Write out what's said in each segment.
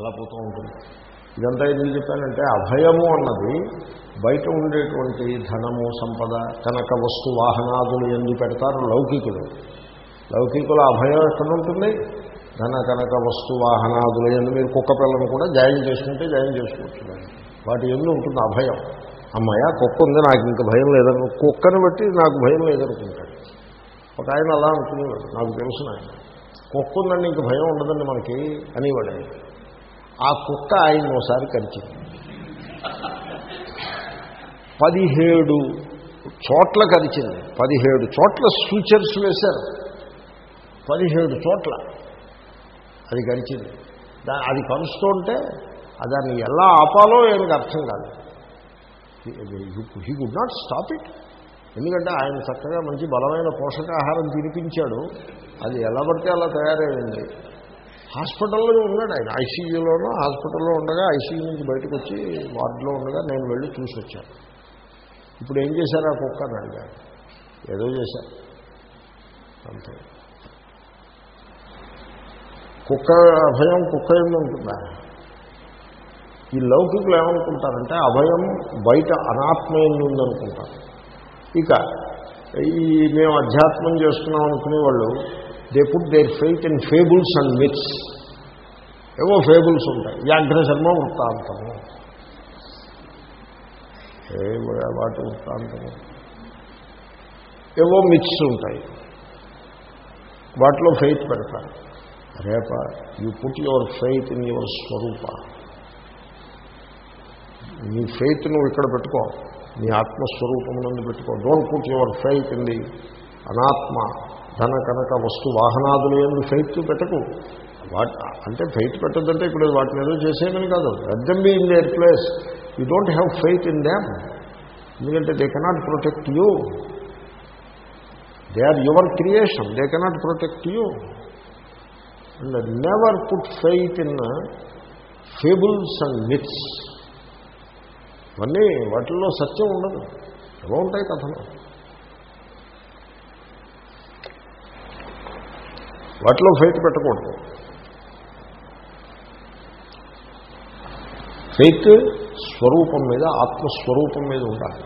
అలా పోతూ ఉంటుంది. ఇదంతా ఎందుకు చెప్పానంటే అభయము అన్నది బయట ఉండేటువంటి ధనము సంపద కనక వస్తు వాహనాదులు ఎందుకు పెడతారు లౌకికులు. లౌకికుల అభయం ఎక్కడ ఉంటుంది? ధన కనక వస్తు వాహనాదులు ఎందు. మీరు కుక్క పిల్లను కూడా జాయిన్ చేసుకుంటే జాయిన్ చేసుకోవచ్చు. వాటి ఎందు ఉంటుంది అభయం. అమ్మాయ కుక్క ఉంది నాకు ఇంత భయం లేదను కుక్కను బట్టి నాకు భయం లేదనుకుంటాడు. ఒక ఆయన అలా అనుకునేవాడు నాకు తెలుసు ఆయన కుక్క ఉందండి ఇంక భయం ఉండదండి మనకి అనేవాడు ఆయన. ఆ కుక్క ఆయన ఒకసారి కరిచింది. పదిహేడు చోట్ల కరిచింది. పదిహేడు చోట్ల సూచర్స్ వేశారు. పదిహేడు చోట్ల అది గడిచింది దా అది కలుస్తూ ఉంటే దాన్ని ఎలా ఆపాలో ఆయనకు అర్థం కాదు. He could not stop it ఎందుకంటే ఆయన చక్కగా మంచి బలమైన పోషకాహారం తినిపించాడు. అది ఎలా పడితే అలా తయారైంది. హాస్పిటల్లో ఉన్నాడు ఆయన. ఐసీయూలోనూ హాస్పిటల్లో ఉండగా ఐసీయూ నుంచి బయటకు వచ్చి వార్డులో ఉండగా నేను వెళ్ళి చూసి వచ్చాను ఇప్పుడు ఏం చేశారు ఆ కుక్క అడిగాను ఏదో చేశారు అంతే. కుక్క అభయం కుక్క ఏమి ఈ లౌకికులు ఏమనుకుంటారంటే అభయం బయట అనాత్మ ఉందనుకుంటారు. ఇక ఈ మేము అధ్యాత్మం చేస్తున్నాం అనుకునే వాళ్ళు they put their faith in fables and myths ఏవో ఫేబుల్స్ ఉంటాయి. వ్యాఘ్ర వృత్తాంతము. వాటి వృత్తాంతము. ఏవో మిత్స్ ఉంటాయి. వాటిలో ఫెయిత్ పెడతారు. రేప you put your faith in your స్వరూప. నీ ఫెయిత్ నువ్వు ఇక్కడ పెట్టుకో. నీ నుండి పెట్టుకో. Don't put your faith in the అనాత్మ. ధన కనుక వస్తు వాహనాదులు ఎందు ఫెయిత్ పెట్టకు. వాట్ అంటే ఫెయిత్ పెట్టద్దంటే ఇప్పుడు వాటిని ఏదో చేసేయమని కాదు. Them be in their place you don't have faith in them ఎందుకంటే they cannot protect you they are your creation they cannot protect you and never put faith in fables and myths ఇవన్నీ వాటిల్లో సత్యం ఉండదు. ఎలా ఉంటాయి కథలు. వాటిలో faith పెట్టకూడదు. Faith స్వరూపం మీద ఆత్మస్వరూపం మీద ఉండాలి.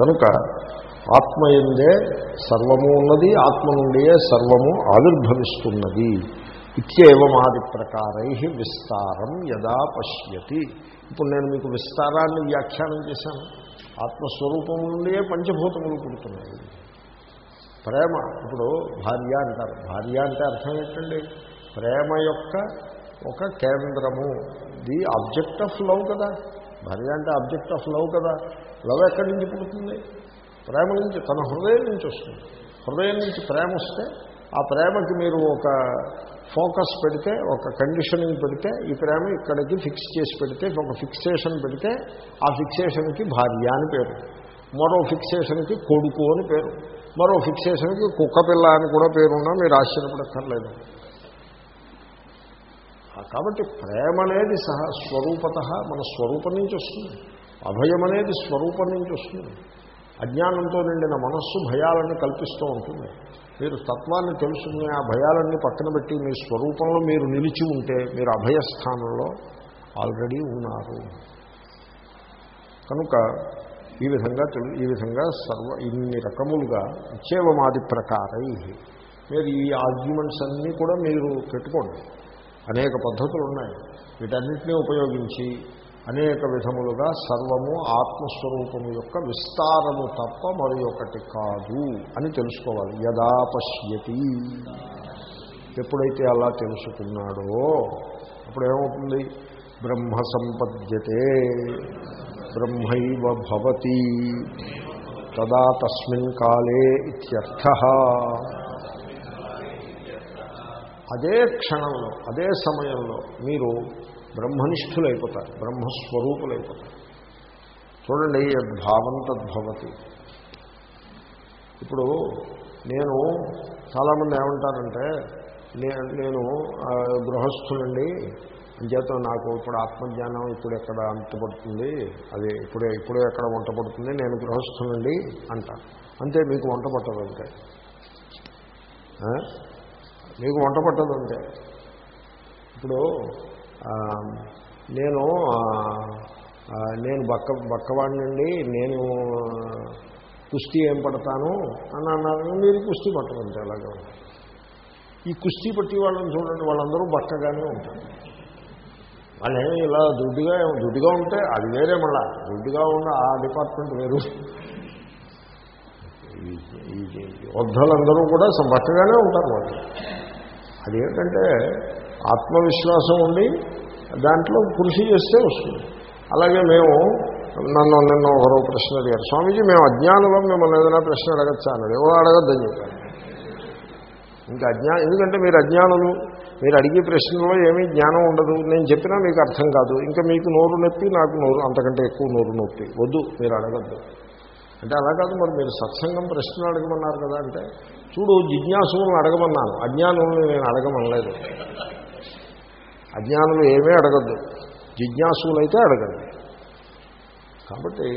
కనుక ఆత్మ ఎందే సర్వము ఉన్నది ఆత్మ నుండియే సర్వము ఆవిర్భవిస్తున్నది. ఇత్యేవమాది ప్రకారై విస్తారం యదా పశ్యతి. ఇప్పుడు నేను మీకు విస్తారాన్ని వ్యాఖ్యానం చేశాను. ఆత్మస్వరూపం నుండియే పంచభూతములు పుడుతున్నాయి. ప్రేమ. ఇప్పుడు భార్య అంటారు. భార్య అంటే అర్థం ఏంటండి? ప్రేమ యొక్క ఒక కేంద్రము. ది ఆబ్జెక్ట్ ఆఫ్ లవ్ కదా. భార్య అంటే ఆబ్జెక్ట్ ఆఫ్ లవ్ కదా. లవ్ ఎక్కడి నుంచి పుడుతుంది? ప్రేమ నుంచి తన హృదయం నుంచి వస్తుంది. హృదయం నుంచి ప్రేమ వస్తే ఆ ప్రేమకి మీరు ఒక ఫోకస్ పెడితే ఒక కండిషనింగ్ పెడితే ఈ ప్రేమ ఇక్కడికి ఫిక్స్ చేసి పెడితే ఒక ఫిక్సేషన్ పెడితే ఆ ఫిక్సేషన్కి భార్య అని పేరు. మరో ఫిక్సేషన్కి కొడుకు అని పేరు. మరో ఫిక్సేషన్కి కుక్క పిల్ల అని కూడా పేరున్నా మీరు ఆశ్చర్యపడక్కర్లేదు. కాబట్టి ప్రేమ అనేది సహ స్వరూపత మన స్వరూపం నుంచి వస్తుంది. అభయం అనేది స్వరూపం నుంచి వస్తుంది. అజ్ఞానంతో నిండిన మనస్సు భయాలను కల్పిస్తూ ఉంటుంది. మీరు తత్వాన్ని తెలుసుకుని ఆ భయాలన్నీ పక్కన పెట్టి మీ స్వరూపంలో మీరు నిలిచి ఉంటే మీరు అభయస్థానంలో ఆల్రెడీ ఉన్నారు. కనుక ఈ విధంగా తెలు- ఈ విధంగా సర్వ ఇన్ని రకములుగా ఇచ్చేవమాది ప్రకారై మీరు ఈ ఆర్గ్యుమెంట్స్ అన్నీ కూడా మీరు పెట్టుకోండి. అనేక పద్ధతులు ఉన్నాయి. వీటన్నిటినీ ఉపయోగించి అనేక విధములుగా సర్వము ఆత్మస్వరూపము యొక్క విస్తారము తప్ప మరి ఒకటి కాదు అని తెలుసుకోవాలి. యదా పశ్యతి. ఎప్పుడైతే అలా తెలుసుకున్నాడో అప్పుడేమవుతుంది? బ్రహ్మ సంపద్యతే. బ్రహ్మైవ భవతి తదా తస్మిన్ కాలే ఇత్యర్థ అదే క్షణంలో అదే సమయంలో మీరు బ్రహ్మనిష్ఠులైపోతారు బ్రహ్మస్వరూపులైపోతారు చూడండి యద్భావం తద్భవతి। ఇప్పుడు నేను చాలామంది ఏమంటారంటే నేను గృహస్థులండి అంచేత నాకు ఇప్పుడు ఆత్మజ్ఞానం ఇప్పుడు ఎక్కడ అంతపడుతుంది? అది ఇప్పుడే ఇప్పుడే ఎక్కడ వంట పడుతుంది నేను గృహస్థునండి అంటాను అంతే మీకు వంట పట్టదు అంతే. మీకు వంట పట్టదు అంతే. ఇప్పుడు నేను నేను బక్క బక్కవాడినండి నేను కుస్తీ ఏం పడతాను? అని అన్నారు. మీరు కుస్తీ పట్టమంటే అలాగే ఈ కుస్తీ పట్టి వాళ్ళని చూడండి వాళ్ళందరూ బక్కగానే ఉంటారు. వాళ్ళేమి ఇలా దుడ్డుగా దుడ్డుగా ఉంటే అది వేరే మళ్ళా. దుడ్డుగా ఉన్న ఆ డిపార్ట్మెంట్ వేరు. వృద్ధులందరూ కూడా సంబట్టగానే ఉంటారు వాళ్ళు. అదేంటంటే ఆత్మవిశ్వాసం ఉండి దాంట్లో కృషి చేస్తే వస్తుంది. అలాగే మేము నన్ను నిన్న ఒకరో ప్రశ్న అడిగారు. స్వామీజీ మేము అజ్ఞానంలో మిమ్మల్ని ఏదైనా ప్రశ్న అడగచ్చా? అన్నాడు ఎవరో అడగద్దని చెప్పారు. ఇంకా అజ్ఞా ఎందుకంటే మీరు అజ్ఞానులు మీరు అడిగే ప్రశ్నలో ఏమీ జ్ఞానం ఉండదు. నేను చెప్పినా మీకు అర్థం కాదు. ఇంకా మీకు నోరు నొప్పి నాకు నోరు అంతకంటే ఎక్కువ నోరు నొప్పి. వద్దు మీరు అడగద్దు. అంటే అలా కాదు మరి మీరు సత్సంగం ప్రశ్నలు అడగమన్నారు కదా అంటే చూడు జిజ్ఞాసులను అడగమన్నాను. అజ్ఞానులను నేను అడగమనలేదు. అజ్ఞానులు ఏమీ అడగద్దు. జిజ్ఞాసులైతే అడగండి కాబట్టి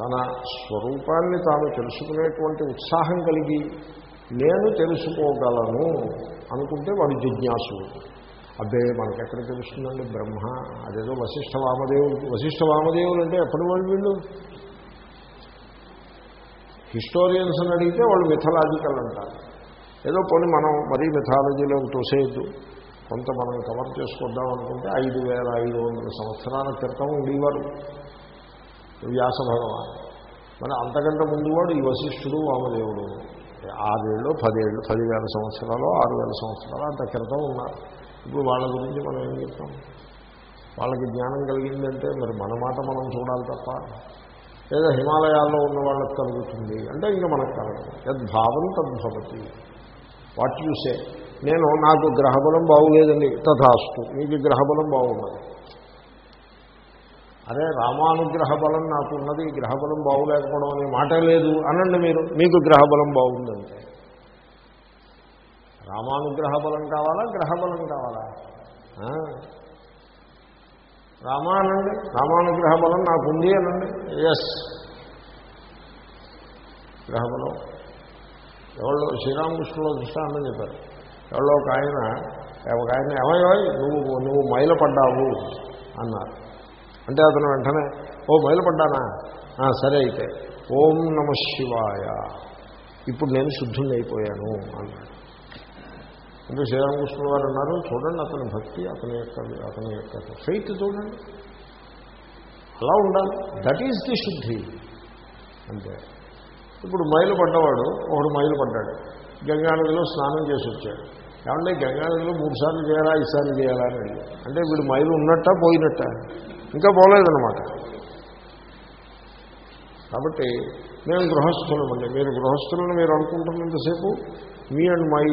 తన స్వరూపాన్ని తాను తెలుసుకునేటువంటి ఉత్సాహం కలిగి నేను తెలుసుకోగలను అనుకుంటే వాడు జిజ్ఞాసు అబ్బే మనకెక్కడ తెలుస్తుందండి బ్రహ్మ? అదేదో వశిష్ఠ వామదేవులు వశిష్ఠ వామదేవులు అంటే ఎప్పటి వాళ్ళు వీళ్ళు? హిస్టోరియన్స్ అని అడిగితే వాళ్ళు మిథలాజికల్ అంటారు. ఏదో కొన్ని మనం మరీ మిథాలజీలో తోసేయద్దు. కొంత మనం కవర్ చేసుకుందాం అనుకుంటే ఐదు వేల ఐదు వందల సంవత్సరాల క్రితం ఉండేవారు. వ్యాస భగవాన్. మరి అంతకంటే ముందు వాడు ఈ వశిష్ఠుడు వామదేవుడు. ఆరేళ్ళు పదేళ్ళు పదివేల సంవత్సరాలు ఆరు వేల సంవత్సరాలు అంత క్రితం ఉన్నారు. ఇప్పుడు వాళ్ళ గురించి మనం ఏం చెప్తాం? వాళ్ళకి జ్ఞానం కలిగిందంటే మరి మన మాట మనం చూడాలి తప్ప. లేదా హిమాలయాల్లో ఉన్న వాళ్ళకి కలుగుతుంది. అంటే ఇంకా మనకు కలగదు. యద్భావం తద్భవతి వాట్ యూ నేను నాకు గ్రహబలం బాగులేదండి. తథాస్తు. మీకు గ్రహబలం బాగున్నది అదే రామానుగ్రహ బలం నాకు ఉన్నది గ్రహబలం బాగులేకపోవడం అనే మాట లేదు అనండి మీరు మీకు గ్రహబలం బాగుందంటే. రామానుగ్రహ బలం కావాలా గ్రహబలం కావాలా? ఆ? రామా అనండి రామానుగ్రహ బలం నాకుంది అనండి. ఎస్ గ్రహబలం. ఎవరో శ్రీరామకృష్ణులో దృష్టాంతం చెప్పారు. ఎవరో ఒక ఆయన ఒక ఆయన ఏమయ్యో నువ్వు నువ్వు మైల పడ్డావు అన్నారు. అంటే అతను వెంటనే ఓ మొదలుపడ్డానా సరే అయితే. ఓం నమ శివాయ. ఇప్పుడు నేను శుద్ధుని అయిపోయాను. అన్నాడు. అంటే శ్రీరామకృష్ణ వారు అన్నారు చూడండి అతని భక్తి అతని యొక్క అతని యొక్క ఫెయిత్ చూడండి. అలా ఉండాలి. దట్ ఈజ్ ది శుద్ధి. అంతే ఇప్పుడు మైలు పడ్డవాడు ఒకడు మైలు పడ్డాడు గంగానదిలో స్నానం చేసి వచ్చాడు. ఏమంటే గంగానదిలో మూడు సార్లు చేయాలా ఈసారి చేయాలా అని అంటే వీడు మైలు ఉన్నట్ట పోయినట్ట? ఇంకా పోలేదన్నమాట. కాబట్టి మేము గృహస్థులమండి మీరు గృహస్థులను మీరు అనుకుంటున్నంతసేపు మీ అండ్ మై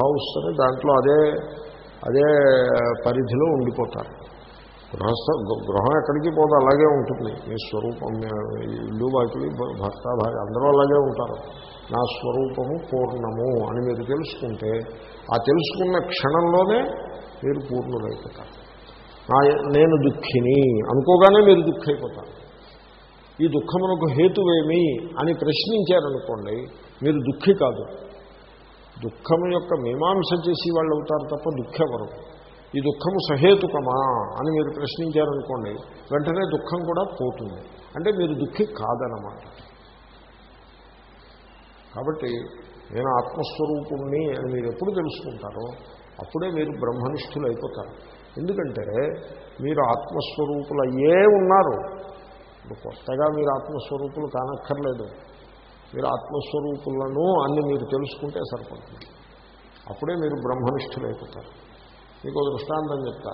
హౌస్ అని దాంట్లో అదే అదే పరిధిలో ఉండిపోతారు. గృహస్థ గృహం ఎక్కడికి పోదు అలాగే ఉంటుంది. మీ స్వరూపం ఇల్లు వాకిలి భర్త భార్య అందరూ అలాగే ఉంటారు. నా స్వరూపము పూర్ణము అని మీరు తెలుసుకుంటే ఆ తెలుసుకున్న క్షణంలోనే మీరు పూర్ణులైపోతారు. నేను దుఃఖిని. అనుకోగానే మీరు దుఃఖైపోతారు. ఈ దుఃఖమునకు హేతువేమి అని ప్రశ్నించారనుకోండి మీరు దుఃఖి కాదు. దుఃఖము యొక్క మీమాంస చేసి వాళ్ళు అవుతారు తప్ప దుఃఖెవరు. ఈ దుఃఖము సహేతుకమా అని మీరు ప్రశ్నించారనుకోండి వెంటనే దుఃఖం కూడా పోతుంది. అంటే మీరు దుఃఖి కాదనమాట కాబట్టి నేను ఆత్మస్వరూపుణ్ణి అని మీరు ఎప్పుడు తెలుసుకుంటారో అప్పుడే మీరు బ్రహ్మనిష్ఠులు అయిపోతారు ఎందుకంటే మీరు ఆత్మస్వరూపులు అయ్యే ఉన్నారు. ఇప్పుడు కొత్తగా మీరు ఆత్మస్వరూపులు కానక్కర్లేదు. మీరు ఆత్మస్వరూపులను అన్ని మీరు తెలుసుకుంటే సరిపడుతుంది అప్పుడే మీరు బ్రహ్మనిష్ఠులైపోతారు. మీకు దృష్టాంతం చెప్తా.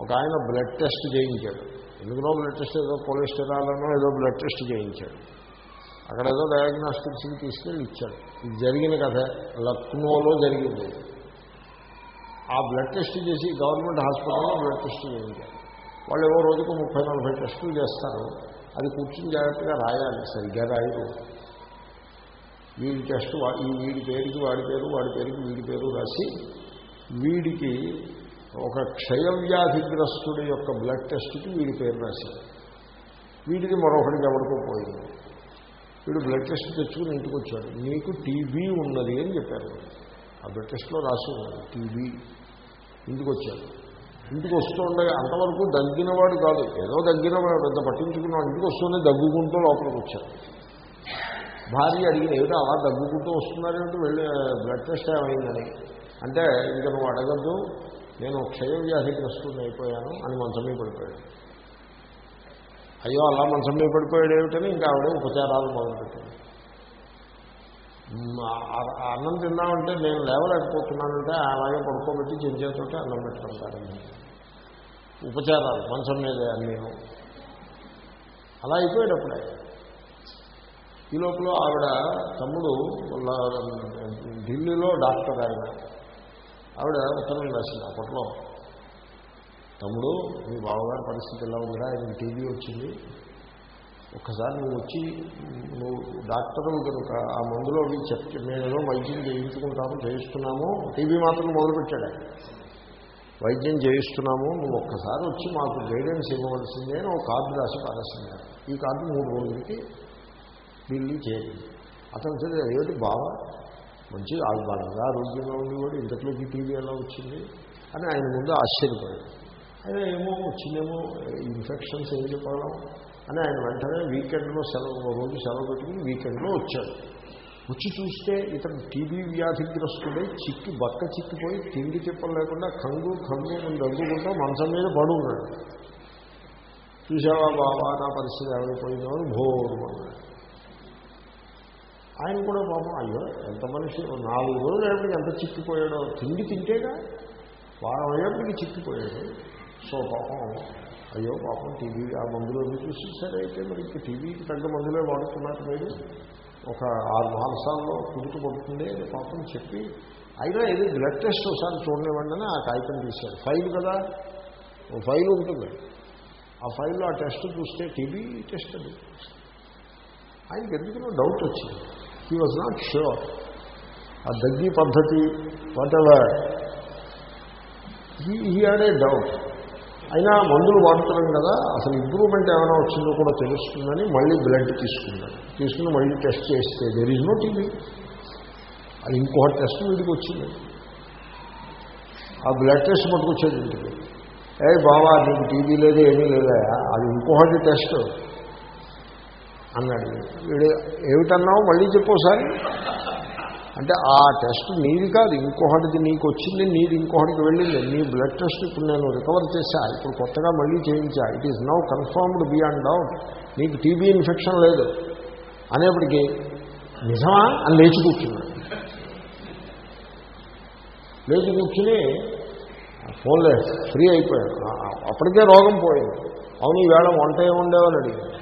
ఒక ఆయన బ్లడ్ టెస్ట్ చేయించాడు. ఎందుకునో బ్లడ్ టెస్ట్ ఏదో కొలెస్టరాల్నో ఏదో బ్లడ్ టెస్ట్ చేయించాడు. అక్కడ ఏదో డయాగ్నాస్టిక్స్కి తీసుకెళ్ళి ఇచ్చాడు. ఇది జరిగిన కథ. లక్నోలో జరిగింది. ఆ బ్లడ్ టెస్ట్ చేసి గవర్నమెంట్ హాస్పిటల్లో బ్లడ్ టెస్ట్ చేయించారు. వాళ్ళు ఏవో రోజుకు ముప్పై నలభై టెస్టులు చేస్తారు. అది కూర్చుని జాగ్రత్తగా రాయాలి సరిగ్గా రాయరు. వీడి టెస్ట్ ఈ వీడి పేరుకి వాడి పేరు వాడి పేరుకి వీడి పేరు రాసి వీడికి ఒక క్షయవ్యాధిగ్రస్తుడి యొక్క బ్లడ్ టెస్ట్కి వీడి పేరు రాశారు. వీడికి మరొకటికి ఎవరికో పోయింది. వీడు బ్లడ్ టెస్ట్ తెచ్చుకుని ఇంటికి వచ్చాడు నీకు టీబీ ఉన్నది అని చెప్పారు. ఆ బ్లడ్ టెస్ట్లో రాసి ఉన్నది టీబీ. ఇంటికి వచ్చాడు ఇంటికి వస్తుండగా అంతవరకు దగ్గినవాడు కాదు ఏదో దగ్గిన పెద్ద పట్టించుకున్నాడు ఇంటికి వస్తూనే దగ్గుకుంటూ లోపలికి వచ్చాడు భార్య అడిగిన ఏదో అలా దగ్గుకుంటూ వస్తున్నారేమిటి వెళ్ళి బ్లడ్ టెస్ట్ ఏమైందని? అంటే ఇంకా నువ్వు అడగద్దు నేను క్షయవ్యాధిగ్రస్తుని అయిపోయాను అని మంచం మీద పడిపోయాడు. అయ్యో అలా మంచం మీద పడిపోయాడు ఏమిటని? ఇంకా ఆవిడ ఉపచారాలు మొదలుపెట్టింది. అన్నం తిన్నామంటే నేను లేవలేకపోతున్నానంటే అలాగే పడుకోబెట్టి చెంచేతోటి అన్నం పెట్టడం ప్రారంభించాను ఉపచారాలు మంచం మీదే అన్నీ. అలా అయిపోయేటప్పుడే ఈ లోపల ఆవిడ తమ్ముడు ఢిల్లీలో డాక్టర్ ఆయన. ఆవిడ ఉత్తరం రాసింది అప్పట్లో. తమ్ముడు మీ బావగారి పరిస్థితి ఎలా ఉందిరా? ఆయన టీవీ వచ్చింది. ఒక్కసారి నువ్వు వచ్చి నువ్వు డాక్టర్ కనుక ఆ మందులో అవి చెప్తే మేము వైద్యం చేయించుకుంటాము చేయిస్తున్నాము టీవీ మాత్రం మొదలుపెట్టాడు ఆయన. వైద్యం చేయిస్తున్నాము నువ్వు ఒక్కసారి వచ్చి మాకు గైడెన్స్ ఇవ్వవలసిందే అని ఒక కార్డు రాసి పారేసింది ఈ కార్డు మూడు రోజులకి ఢిల్లీ చేరింది అతను సరే ఏమిటి బాగా మంచి ఆ బలంగా ఆరోగ్యంగా కూడా ఇంతట్లోకి టీవీ ఎలా వచ్చింది? అని ఆయన ముందు ఆశ్చర్యపోయాడు అయినా ఏమో వచ్చిందేమో ఇన్ఫెక్షన్స్ ఏం చెప్పగలం? అని ఆయన వెంటనే వీకెండ్లో సెలవు రోజు సెలవు పెట్టుకుని వీకెండ్లో వచ్చాడు వచ్చి చూస్తే ఇతను టీబీ వ్యాధిగ్రస్తుడై చిక్కి బక్క చిక్కిపోయి తిండి తిప్పలు లేకుండా కంగు కంగు అని దగ్గుకుంటూ మంచం మీద పడు ఉన్నాడు చూసావా బాబా నా పరిస్థితి ఏమైపోయిందో అని భోరుమన్నాడు ఆయన కూడా పాపం అయ్యో ఎంత మనిషి నాలుగు రోజులు అయ్యేప్పటికి ఎంత చిక్కిపోయాడో. తిండి తింటేగా వారం అయ్యేప్పటికి చిక్కిపోయాడు. సో పాపం అయ్యో పాపం టీవీ ఆ మందులో చూసి సరే అయితే మరి ఇంక టీవీకి తగ్గ మందులే వాడుతున్నారు మీరు. ఒక ఆరు మాసాల్లో కుదుట పడుతుంది అని పాపం చెప్పి అయినా ఇది బ్లడ్ టెస్ట్ ఒకసారి చూడనివ్వండి అని ఆ కాగితం తీశారు. ఫైల్ కదా? ఓ ఫైల్ ఉంటుంది. ఆ ఫైల్లో ఆ టెస్ట్ చూస్తే టీబీ టెస్ట్ అది. ఆయనకి ఎందుకనో డౌట్ వచ్చింది. హీ వాజ్ నాట్ ష్యూర్ ఆ దగ్గి పద్ధతి whatever he he had a doubt అయినా మందులు వాడుతున్నాం కదా అసలు ఇంప్రూవ్మెంట్ ఏమైనా వచ్చిందో కూడా తెలుస్తుందని మళ్ళీ బ్లడ్ తీసుకున్నాడు తీసుకుని మళ్ళీ టెస్ట్ చేస్తే దెర్ ఈజ్ నో టీవీ అది ఇంకో టెస్ట్ వీడికి వచ్చింది. ఆ బ్లడ్ టెస్ట్ పట్టుకొచ్చేది ఇంటికి. ఏ బావా నీకు టీవీ లేదు ఏమీ లేదా అది ఇంకొకటి టెస్ట్ అన్నాడు. వీడు ఏమిటన్నావు? మళ్ళీ చెప్పోసారి అంటే ఆ టెస్ట్ నీది కాదు ఇంకొకటిది నీకు వచ్చింది నీది ఇంకొకటికి వెళ్ళింది. నీ బ్లడ్ టెస్ట్ ఇప్పుడు నేను రికవర్ చేశా ఇప్పుడు కొత్తగా మళ్ళీ చేయించా. It is now confirmed beyond doubt నీకు టీబీ ఇన్ఫెక్షన్ లేదు. అనేప్పటికీ నిజమా? అని లేచి కూర్చున్నాడు లేచి కూర్చుని ఫోన్లే ఫ్రీ అయిపోయాడు అప్పటికే రోగం పోయింది. అవును ఈవేళ వంట ఏముండేవని అడిగాడు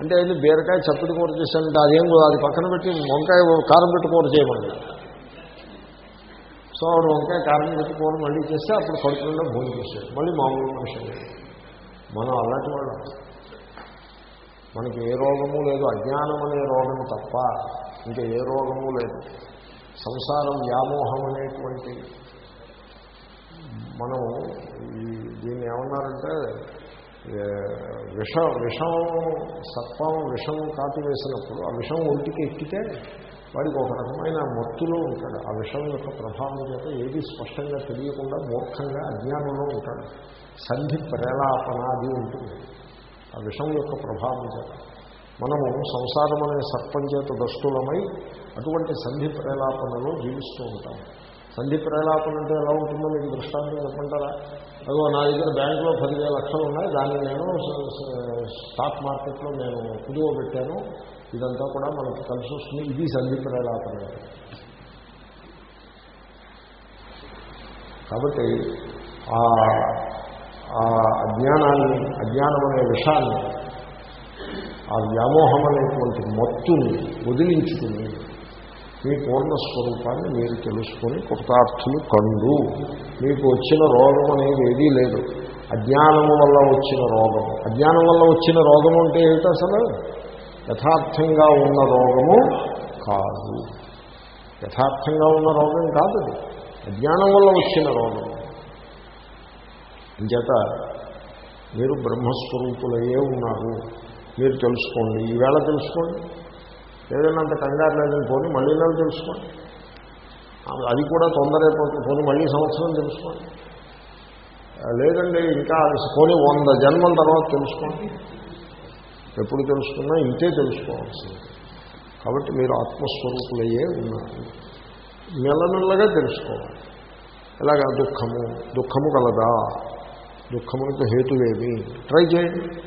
అంటే ఇది బీరకాయ చప్పటి కూర చేశానంటే అదేం కూడా అది పక్కన పెట్టి వంకాయ కారం పెట్టి కూర చేయమని సో ఆవిడ వంకాయ కారం పెట్టి కూర మళ్ళీ చేస్తే అప్పుడు కడుపులో భోజనం చేశాడు. మళ్ళీ మామూలు మనిషి మనం అలాంటి వాళ్ళం మనకి ఏ రోగము లేదు. అజ్ఞానం అనే రోగం తప్ప ఇంకా ఏ రోగము లేదు. సంసారం వ్యామోహం అనేటువంటి మనం ఈ దీన్ని ఏమన్నారంటే విష విషం సర్పం విషం కాటి వేసినప్పుడు ఆ విషం ఒంటికి ఎక్కితే వాడికి ఒక రకమైన మత్తులో ఉంటాడు. ఆ విషం యొక్క ప్రభావం చేత ఏది స్పష్టంగా తెలియకుండా మూర్ఖంగా అజ్ఞానంలో ఉంటాడు. సంధి ప్రేలాపనాది ఉంటుంది. ఆ విషం యొక్క ప్రభావం చేత. మనము సంసారం అనే సర్పం చేత దస్తులమై అటువంటి సంధి ప్రేలాపనలో జీవిస్తూ ఉంటాం. సంధి ప్రేలాపన అంటే ఎలా ఉంటుందో మీకు దృష్టాంతం చెప్పంటారా అదో నా దగ్గర బ్యాంకులో పదివేల లక్షలు ఉన్నాయి. దాన్ని నేను స్టాక్ మార్కెట్లో నేను కుదువ పెట్టాను. ఇదంతా కూడా మనకు కలిసి వస్తుంది. ఇది సంధి కాబట్టి ఆ అజ్ఞానాన్ని అజ్ఞానం అనే విషయాన్ని ఆ వ్యామోహం అనేటువంటి మత్తుని వదిలించుకుని మీ పూర్ణస్వరూపాన్ని మీరు తెలుసుకొని కృతార్థులు కండు. మీకు వచ్చిన రోగం అనేది ఏదీ లేదు. అజ్ఞానం వల్ల వచ్చిన రోగము. అజ్ఞానం వల్ల వచ్చిన రోగము అంటే ఏమిటి అసలు? యథార్థంగా ఉన్న రోగము కాదు. యథార్థంగా ఉన్న రోగం కాదు అది. అజ్ఞానం వల్ల వచ్చిన రోగం అంచేత మీరు బ్రహ్మస్వరూపులయ్యే ఉన్నారు. మీరు తెలుసుకోండి. ఈవేళ తెలుసుకోండి. లేదన్నంత కంగారు లేదని పోనీ మళ్ళీ నెల తెలుసుకోండి. అది కూడా తొందరైపోతుంది పోనీ మళ్ళీ సంవత్సరం తెలుసుకోండి. లేదండి ఇంకా పోనీ వంద జన్మల తర్వాత తెలుసుకోండి. ఎప్పుడు తెలుసుకున్నా ఇంతే తెలుసుకోవాల్సింది. కాబట్టి మీరు ఆత్మస్వరూపులయ్యే ఉన్నారు. మెల్లమెల్లగా తెలుసుకోవాలి. ఎలాగా? దుఃఖము. దుఃఖము కలదా? దుఃఖములకు హేతువేమి? ట్రై చేయండి.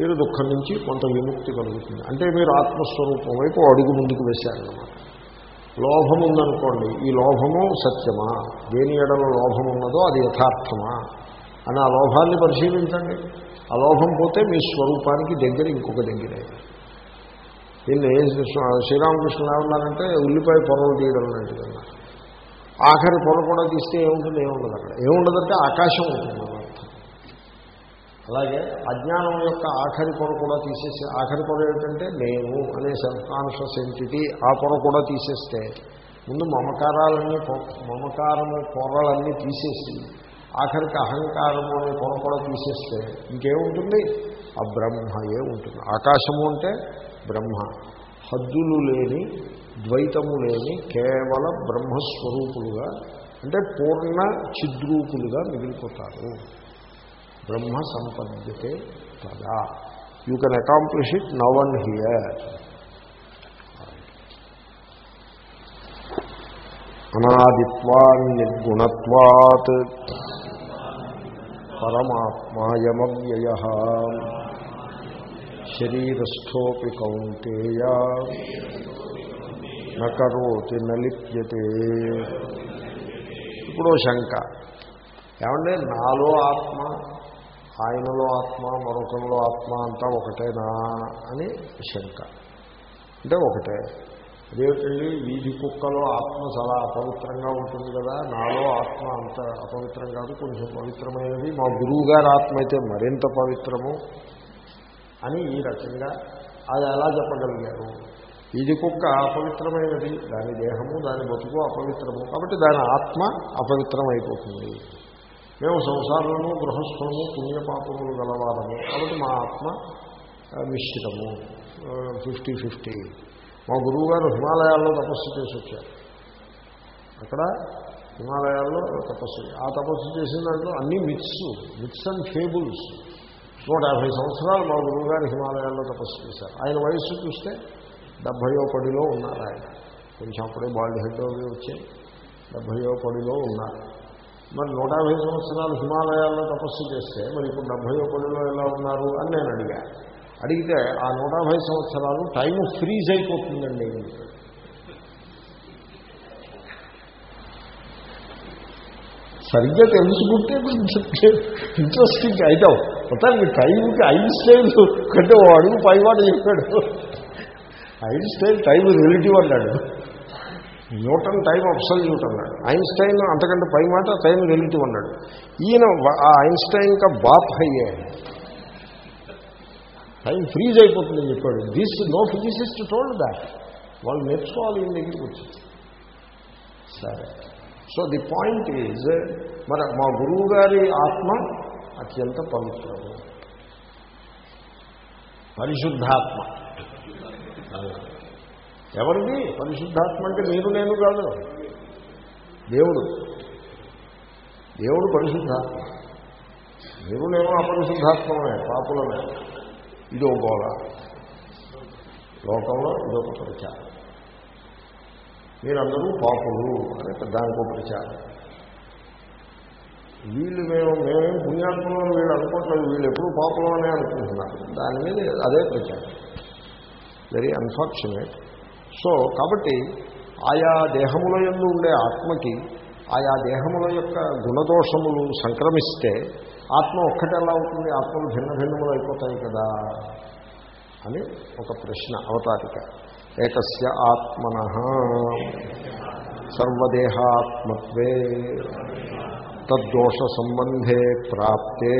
మీరు దుఃఖం నుంచి కొంత విముక్తి కలుగుతుంది. అంటే మీరు ఆత్మస్వరూపం వైపు అడుగు ముందుకు వేశారనమాట లోభం ఉందనుకోండి ఈ లోభము సత్యమా? దేని ఎడలో లోభం ఉన్నదో అది యథార్థమా? అని ఆ లోభాన్ని పరిశీలించండి. ఆ లోభం పోతే మీ స్వరూపానికి దగ్గర ఇంకొక దగ్గర. దీన్ని శ్రీరామకృష్ణ ఏమన్నారంటే ఉల్లిపాయ పొరలు తీయడం లాంటిది అన్నారు ఆఖరి పొర కూడా తీస్తే ఏముంటుంది? ఏముండదు అక్కడ. ఏముండదంటే ఆకాశం ఉంటుంది. అలాగే అజ్ఞానం యొక్క ఆఖరి పొర కూడా తీసేసి ఆఖరి పొర ఏమిటంటే నేను అనే సెల్ఫ్ కాన్షియస్ ఎంటిటీ ఆ పొర కూడా తీసేస్తే ముందు మమకారాలన్నీ మమకారము పొరలన్నీ తీసేసి ఆఖరికి అహంకారము అనే పొర కూడా తీసేస్తే ఇంకేముంటుంది? ఆ బ్రహ్మయే ఉంటుంది. ఆకాశము అంటే బ్రహ్మ. హద్దులు లేని ద్వైతము లేని కేవల బ్రహ్మస్వరూపులుగా అంటే పూర్ణ చిద్రూపులుగా మిగిలిపోతారు. బ్రహ్మ సంపద్యతే తదా. You can accomplish it now and here అనాదిత్వా నిర్గుణత్వాత్. పరమాత్మాయమవ్యయ. శరీరస్థోపి కౌంతేయ. నకరోతి నలిప్యతే. ఇప్పుడు శంక. ఏమంటే నాలో ఆత్మ ఆయనలో ఆత్మ మరొకరిలో ఆత్మ అంతా ఒకటేనా అని శంక. అంటే ఒకటే. అదేమిటండి? వీధి కుక్కలో ఆత్మ చాలా అపవిత్రంగా ఉంటుంది కదా నాలో ఆత్మ అంత అపవిత్రం కాదు కొంచెం పవిత్రమైనది. మా గురువు గారి ఆత్మ అయితే మరింత పవిత్రము అని ఈ రకంగా అది ఎలా చెప్పగలిగారు? ఇది కుక్క అపవిత్రమైనది దాని దేహము దాని బతుకు అపవిత్రము. కాబట్టి దాని ఆత్మ అపవిత్రం అయిపోతుంది మేము సంసారము గృహస్థము పుణ్యపాపములు గలవారము. కాబట్టి మా ఆత్మ మిశ్రితము. Fifty fifty. మా గురువు గారు హిమాలయాల్లో తపస్సు చేసి వచ్చారు అక్కడ హిమాలయాల్లో తపస్సు ఆ తపస్సు చేసిన దాంట్లో అన్ని మిత్స్ మిత్స్ అండ్ ఫేబుల్స్ నూట యాభై సంవత్సరాలు మా గురువు గారు హిమాలయాల్లో తపస్సు చేశారు. ఆయన వయస్సు చూస్తే డెబ్భయో పడిలో ఉన్నారు ఆయన. కొంచెం అప్పుడే బాల్డ్ హెడ్ అవి వచ్చాయి. డెబ్భయో పడిలో ఉన్నారు. మరి నూట యాభై సంవత్సరాలు హిమాలయాల్లో తపస్సు చేస్తే మరి ఇప్పుడు డెబ్భై ఒకళ్ళలో ఎలా ఉన్నారు అని నేను అడిగా. అడిగితే ఆ నూట యాభై సంవత్సరాలు టైం ఫ్రీజ్ అయిపోతుందండి. సరిగ్గా తెలుసుకుంటే ఇంట్రెస్టింగ్ అవుతావు మొత్తానికి టైంకి ఐన్స్టైన్ కంటే ఓ అడుగు పైవాడు చెప్పాడు. ఐదు స్టైల్ టైం రిలేటివ్ అన్నాడు. న్యూటన్ టైం అబ్సల్యూట్ అన్నాడు. ఐన్స్టైన్ అంతకంటే పై మాట టైం రిలేటివ్ అన్నాడు. ఈయన ఆ ఐన్స్టైన్ కా బాత్ అయ్యే టైం ఫ్రీజ్ అయిపోతుందని చెప్పాడు. This no physicist told that. వాళ్ళు నేర్చుకోవాలి ఈయన దగ్గరికి వచ్చి. సరే. సో ది పాయింట్ ఈజ్ మరి మా గురువు గారి ఆత్మ అత్యంత పవిత్రము. పరిశుద్ధాత్మ. ఎవరిది? పరిశుద్ధాత్మ అంటే నేను నేను కాదు. దేవుడు. దేవుడు పరిశుద్ధాత్మ. మీరు నేను అపరిశుద్ధాత్మమే పాపులమే. ఇదో గోళ లోకంలో ఇదొక ప్రచారం. మీరందరూ పాపులు అని ఒక ప్రచారం. వీళ్ళు మేము మేమేం పుణ్యాత్మలో వీళ్ళు అనుకోవట్లేదు వీళ్ళు ఎప్పుడు పాపులు అనే అనుకుంటున్నారు. దాని మీద అదే ప్రచారం. వెరీ అన్ఫార్చునేట్ సో కాబట్టి ఆయా దేహముల ఎందు ఉండే ఆత్మకి ఆయా దేహముల యొక్క గుణదోషములు సంక్రమిస్తే ఆత్మ ఒక్కటి ఎలా అవుతుంది ఆత్మలు భిన్న భిన్నములు అయిపోతాయి కదా? అని ఒక ప్రశ్న అవతారిక. ఏకస్య ఆత్మన సర్వదేహాత్మత్వే తద్దోష సంబంధే ప్రాప్తే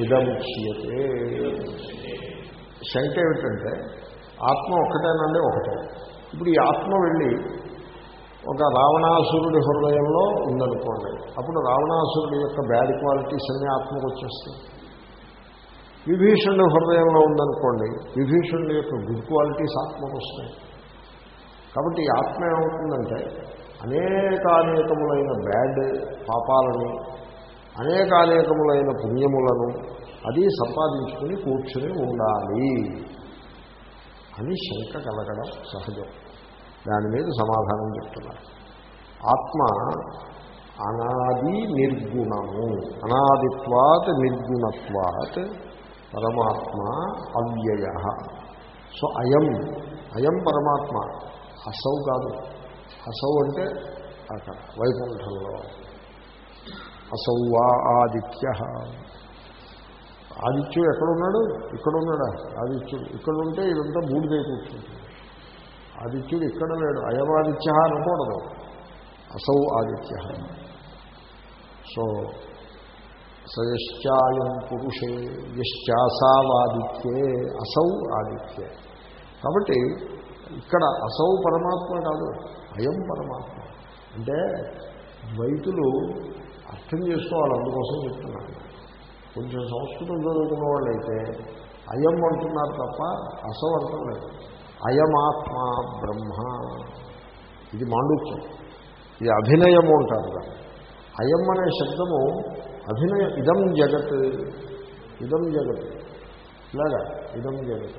ఇదముచ్యతే. శంక ఏమిటంటే ఆత్మ ఒకటేనండి ఒకటే. ఇప్పుడు ఈ ఆత్మ వెళ్ళి ఒక రావణాసురుడి హృదయంలో ఉందనుకోండి అప్పుడు రావణాసురుడి యొక్క బ్యాడ్ క్వాలిటీస్ అన్నీ ఆత్మకు వచ్చేస్తాయి విభీషణుడి హృదయంలో ఉందనుకోండి విభీషణుడి యొక్క గుడ్ క్వాలిటీస్ ఆత్మకు వస్తాయి. కాబట్టి ఈ ఆత్మ ఏమవుతుందంటే అనేకానేకములైన బ్యాడ్ పాపాలను అనేకానేకములైన పుణ్యములను అది సంపాదించుకుని కూర్చుని ఉండాలి. అని శంక కలగడం సహజం. దాని మీద సమాధానం చెప్తున్నారు. ఆత్మ అనాది నిర్గుణము అనాదిత్వాత్ నిర్గుణత్వాత్ పరమాత్మ అవ్యయ. సో అయం అయం పరమాత్మ. అసౌ కాదు. అసౌ అంటే అక్కడ వైకుంఠంలో. అసౌ వా ఆదిత్య. ఆదిత్యుడు ఎక్కడున్నాడు? ఇక్కడ ఉన్నాడా ఆదిత్యుడు. ఇక్కడ ఉంటే ఇదంతా బూడిదై కూర్చుంటుంది. ఆదిత్యుడు ఇక్కడ లేడు. అయమాదిత్య అనకూడదు. అసౌ ఆదిత్య. సో సయశ్చాయం పురుషే యశ్చాసావాదిత్యే అసౌ ఆదిత్యే. కాబట్టి ఇక్కడ అసౌ పరమాత్మ కాదు అయం పరమాత్మ. అంటే ద్వైతులు అర్థం చేసుకోవాలి అందుకోసం చెప్తున్నాను. కొంచెం సంస్కృతం చదువుకున్న వాళ్ళైతే అయం అంటున్నారు తప్ప అసం అంటలేదు. అయమాత్మ బ్రహ్మ. ఇది మాండుక్యం. ఇది అభినయము అంటారు దాన్ని. అయం అనే శబ్దము అభినయ ఇదం జగత్. ఇదం జగత్. ఇలాగా ఇదం జగత్.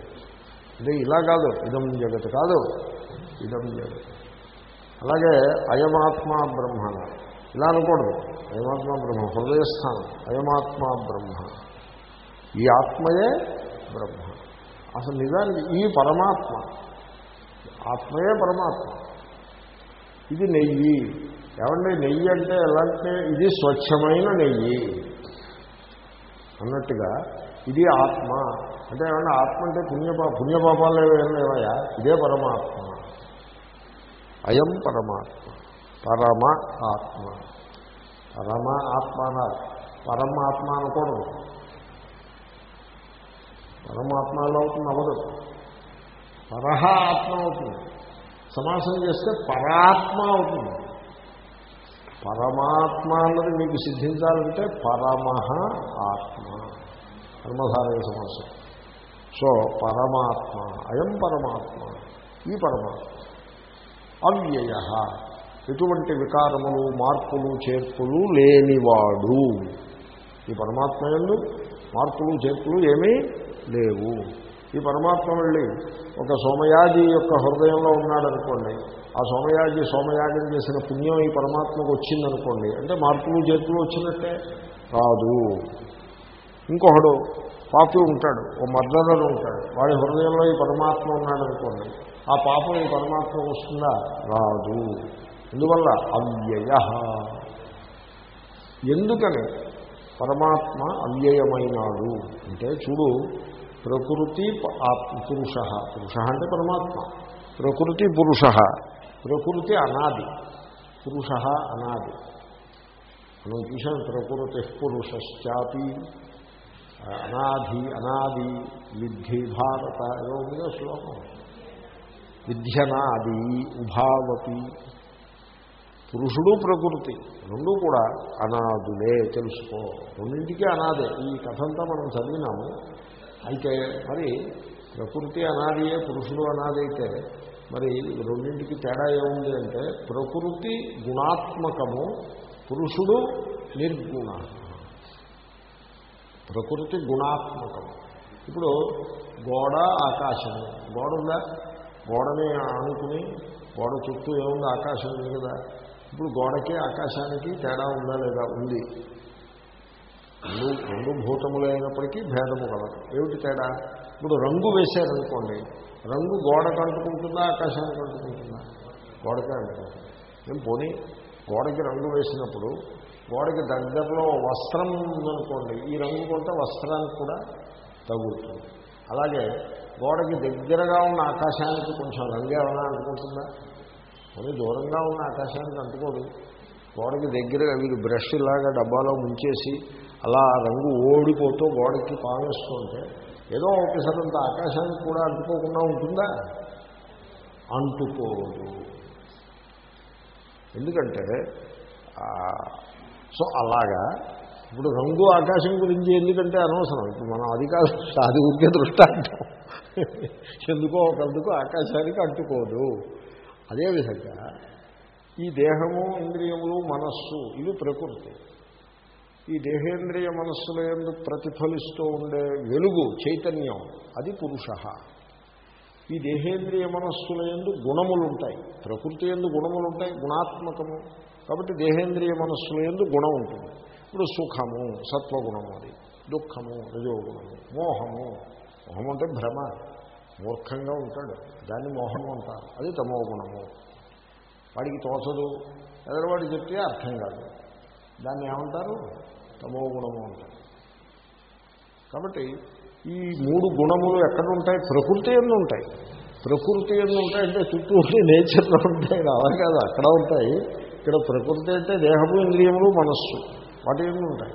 అంటే ఇలా కాదు ఇదం జగత్ కాదు ఇదం జగత్. అలాగే అయమాత్మ బ్రహ్మ ఇలా అనకూడదు అయమాత్మ బ్రహ్మ హృదయస్థానం అయమాత్మ బ్రహ్మ. ఈ ఆత్మయే బ్రహ్మ. అసలు నిజానికి ఈ పరమాత్మ ఆత్మయే పరమాత్మ. ఇది నెయ్యి. ఏమంటే నెయ్యి అంటే ఎలాంటి? ఇది స్వచ్ఛమైన నెయ్యి. అన్నట్టుగా ఇది ఆత్మ. అంటే ఏమన్నా ఆత్మ అంటే పుణ్యపా పుణ్యపాపాలు ఏమైనా లేవయా ఇదే పరమాత్మ. అయం పరమాత్మ. పరమ ఆత్మ పరమ ఆత్మ అన్నారు పరమాత్మ అనకూడదు పరమాత్మలో అవుతుంది అవ్వదు పరహ ఆత్మ అవుతుంది. సమాసం చేస్తే పరాత్మ అవుతుంది. పరమాత్మ అన్నది మీకు సిద్ధించాలంటే పరమహ ఆత్మ. కర్మధారయ సమాసం. సో పరమాత్మ అయం పరమాత్మ ఈ పరమాత్మ. అవ్యయ. ఎటువంటి వికారములు మార్పులు చేర్పులు లేనివాడు. ఈ పరమాత్మ ఎందు మార్పులు చేర్పులు ఏమీ లేవు. ఈ పరమాత్మ వెళ్ళి ఒక సోమయాజి యొక్క హృదయంలో ఉన్నాడనుకోండి ఆ సోమయాజి సోమయాగం చేసిన పుణ్యం ఈ పరమాత్మకు వచ్చిందనుకోండి అంటే మార్పులు చేర్పులు వచ్చినట్టే? కాదు ఇంకొకడు పాపి ఉంటాడు ఓ మర్దనరు ఉంటాడు వాడి హృదయంలో ఈ పరమాత్మ ఉన్నాడనుకోండి ఆ పాపం ఈ పరమాత్మకు వస్తుందా? రాదు. ఎందువల్ల అవ్యయ. ఎందుకని? పరమాత్మ అవ్యయమైనాడు. అంటే చూడు ప్రకృతి పురుష. పురుష అంటే పరమాత్మ. ప్రకృతి పురుష. ప్రకృతి అనాది. పురుష అనాది. మనం చూసాం ప్రకృతి పురుషశ్చాపి. అనాది అనాది విద్ధి భారత ఏదో ఉందో శ్లోకం. విద్యనాది ఉభావతి పురుషుడు ప్రకృతి రెండు కూడా అనాథులే తెలుసుకో. రెండింటికి అనాదే. ఈ కథంతా మనం చదివినాము. అయితే మరి ప్రకృతి అనాదియే పురుషుడు అనాదైతే మరి రెండింటికి తేడా ఏముంది అంటే ప్రకృతి గుణాత్మకము పురుషుడు నిర్గుణ. ప్రకృతి గుణాత్మకము. ఇప్పుడు గోడ ఆకాశము. గోడ ఉందా? గోడని అనుకుని గోడ చుట్టూ ఏముంది? ఆకాశం ఉంది కదా. ఇప్పుడు గోడకి ఆకాశానికి తేడా ఉందా లేదా? ఉంది. రెండు రెండు భూతములైనప్పటికీ భేదము కలదు. ఏమిటి తేడా? ఇప్పుడు రంగు వేశారనుకోండి రంగు గోడకు అంటుకుంటుందా ఆకాశానికి అంటుకుంటుందా గోడకే అంటుకుంటుంది. ఏం పోనీ గోడకి రంగు వేసినప్పుడు గోడకి దగ్గరలో వస్త్రం ఉందనుకోండి ఈ రంగు కొంత వస్త్రానికి కూడా తగులుతుంది. అలాగే గోడకి దగ్గరగా ఉన్న ఆకాశానికి కొంచెం రంగు ఏమైనా అంటుకుంటుందా? కొన్ని దూరంగా ఉన్న ఆకాశానికి అంటుకోదు. గోడకి దగ్గరగా వీరు బ్రష్ లాగా డబ్బాలో ముంచేసి అలా రంగు ఓడిపోతూ గోడకి పావేస్తుంటే ఏదో ఒకసారి అంత ఆకాశానికి కూడా అంటుకోకుండా ఉంటుందా? అంటుకోదు. ఎందుకంటే సో అలాగా ఇప్పుడు రంగు ఆకాశం గురించి ఎందుకంటే అనవసరం. ఇప్పుడు మనం అది కాదు అది ఉద్య దృష్టాంతం. ఎందుకో ఒకందుకు ఆకాశానికి అంటుకోదు. అదేవిధంగా ఈ దేహము ఇంద్రియములు మనస్సు ఇవి ప్రకృతి. ఈ దేహేంద్రియ మనస్సుల ఎందు ప్రతిఫలిస్తూ ఉండే వెలుగు చైతన్యం అది పురుష. ఈ దేహేంద్రియ మనస్సుల ఎందు గుణములు ఉంటాయి ప్రకృతి ఎందు గుణములు ఉంటాయి గుణాత్మకము. కాబట్టి దేహేంద్రియ మనస్సుల ఎందు గుణం ఉంటుంది. ఇప్పుడు సుఖము సత్వగుణము అది. దుఃఖము రజోగుణము మోహము. మోహం అంటే భ్రమ. మూర్ఖంగా ఉంటాడు. దాన్ని మోహము అంటారు. అది తమో గుణము. వాడికి తోచదు ఎదరవాడు చెప్తే అర్థం కాదు. దాన్ని ఏమంటారు? తమో గుణము అంటారు. కాబట్టి ఈ మూడు గుణములు ఎక్కడ ఉంటాయి ప్రకృతి ఎందు ఉంటాయి. ప్రకృతి ఎందు ఉంటాయి అంటే చుట్టూ ఉండే నేచర్లో ఉంటాయి. అలా కాదు. అక్కడ ఉంటాయి. ఇక్కడ ప్రకృతి అంటే దేహము ఇంద్రియములు మనస్సు. వాటి ఎందు ఉంటాయి.